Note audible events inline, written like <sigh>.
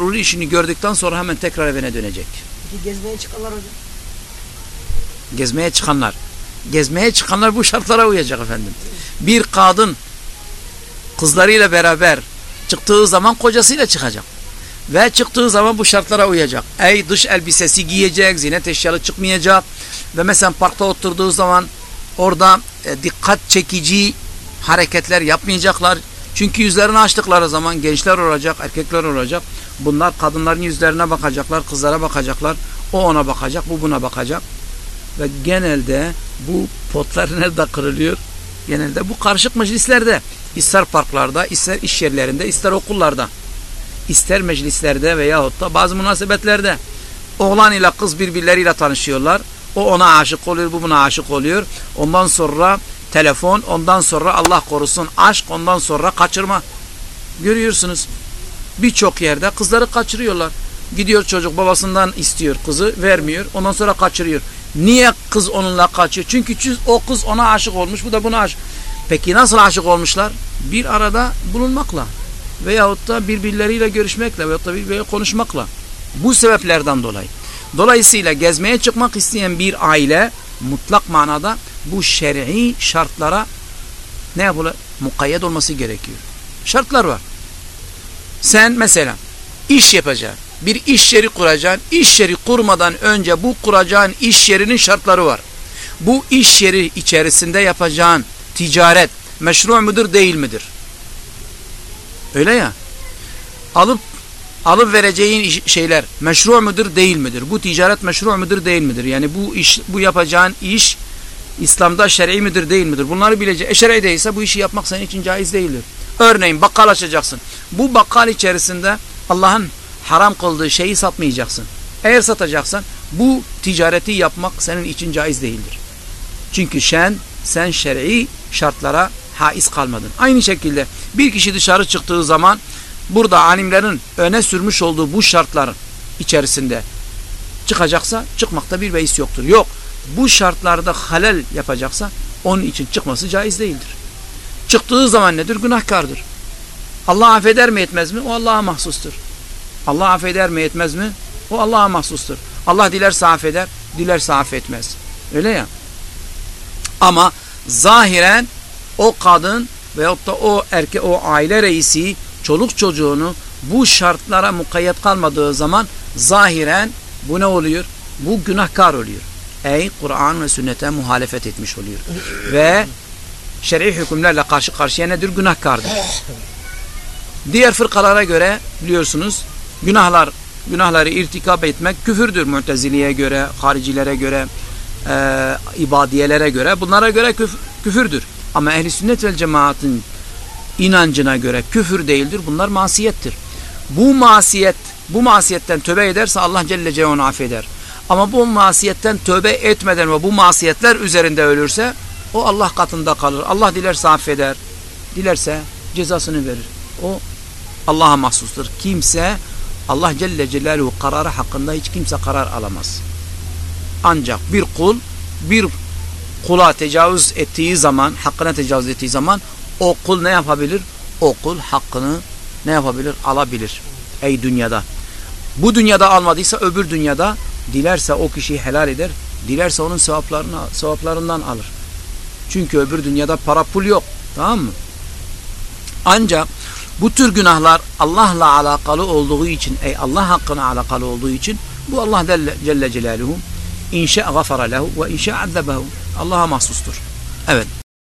zaruri işini gördükten sonra hemen tekrar evine dönecek. Peki gezmeye çıkanlar hocam. Gezmeye çıkanlar. Gezmeye çıkanlar bu şartlara uyacak efendim. Bir kadın kızlarıyla beraber çıktığı zaman kocasıyla çıkacak. Ve çıktığı zaman bu şartlara uyacak. Ey dış elbisesi giyecek, zinet eşyalı çıkmayacak. Ve mesela parkta oturduğu zaman orada e, dikkat çekici hareketler yapmayacaklar. Çünkü yüzlerini açtıkları zaman gençler olacak, erkekler olacak. Bunlar kadınların yüzlerine bakacaklar, kızlara bakacaklar. O ona bakacak, bu buna bakacak. Ve genelde bu potlar <laughs> nerede kırılıyor? Genelde bu karışık meclislerde. ister parklarda, ister iş yerlerinde, ister okullarda. ister meclislerde veyahut da bazı münasebetlerde. Oğlan ile kız birbirleriyle tanışıyorlar. O ona aşık oluyor, bu buna aşık oluyor. Ondan sonra telefon, ondan sonra Allah korusun aşk, ondan sonra kaçırma. Görüyorsunuz. Birçok yerde kızları kaçırıyorlar. Gidiyor çocuk babasından istiyor kızı, vermiyor. Ondan sonra kaçırıyor. Niye kız onunla kaçıyor? Çünkü o kız ona aşık olmuş, bu da buna aşık. Peki nasıl aşık olmuşlar? Bir arada bulunmakla veyahut da birbirleriyle görüşmekle veyahut da birbirleriyle konuşmakla. Bu sebeplerden dolayı. Dolayısıyla gezmeye çıkmak isteyen bir aile mutlak manada bu şer'i şartlara ne yapılır? Mukayyet olması gerekiyor. Şartlar var. Sen mesela iş yapacaksın. Bir iş yeri kuracaksın. İş yeri kurmadan önce bu kuracağın iş yerinin şartları var. Bu iş yeri içerisinde yapacağın ticaret meşru mudur değil midir? Öyle ya. Alıp alıp vereceğin şeyler meşru mudur değil midir? Bu ticaret meşru mudur değil midir? Yani bu iş bu yapacağın iş İslam'da şer'i midir değil midir? Bunları bilecek. E şer'i değilse bu işi yapmak senin için caiz değildir. Örneğin bakkal açacaksın. Bu bakkal içerisinde Allah'ın haram kıldığı şeyi satmayacaksın. Eğer satacaksan bu ticareti yapmak senin için caiz değildir. Çünkü sen sen şer'i şartlara haiz kalmadın. Aynı şekilde bir kişi dışarı çıktığı zaman burada alimlerin öne sürmüş olduğu bu şartların içerisinde çıkacaksa çıkmakta bir beis yoktur. Yok. Bu şartlarda halel yapacaksa onun için çıkması caiz değildir. Çıktığı zaman nedir? Günahkardır. Allah affeder mi etmez mi? O Allah'a mahsustur. Allah affeder mi etmez mi? O Allah'a mahsustur. Allah dilerse affeder, dilerse affetmez. Öyle ya. Ama zahiren o kadın veyahut da o erkek, o aile reisi çoluk çocuğunu bu şartlara mukayyet kalmadığı zaman zahiren bu ne oluyor? Bu günahkar oluyor. Ey Kur'an ve sünnete muhalefet etmiş oluyor. ve şer'i hükümlerle karşı karşıya nedir? Günahkardır. Diğer fırkalara göre biliyorsunuz günahlar günahları irtikap etmek küfürdür Mu'teziliye göre, haricilere göre, e, ibadiyelere göre. Bunlara göre küf, küfürdür. Ama ehli sünnet vel cemaatin inancına göre küfür değildir. Bunlar masiyettir. Bu masiyet, bu masiyetten tövbe ederse Allah Celle onu affeder. Ama bu masiyetten tövbe etmeden ve bu masiyetler üzerinde ölürse o Allah katında kalır. Allah dilerse affeder. Dilerse cezasını verir. O Allah'a mahsustur. Kimse Allah Celle Celaluhu kararı hakkında hiç kimse karar alamaz. Ancak bir kul bir kula tecavüz ettiği zaman, hakkına tecavüz ettiği zaman o kul ne yapabilir? O kul hakkını ne yapabilir? Alabilir. Ey dünyada. Bu dünyada almadıysa öbür dünyada dilerse o kişiyi helal eder. Dilerse onun sevaplarını, sevaplarından alır. Çünkü öbür dünyada para pul yok. Tamam mı? Ancak bu tür günahlar Allah'la alakalı olduğu için, ey Allah hakkına alakalı olduğu için bu Allah Celle Celaluhu inşa gafara lehu ve inşa azzabehu. Allah'a mahsustur. Evet.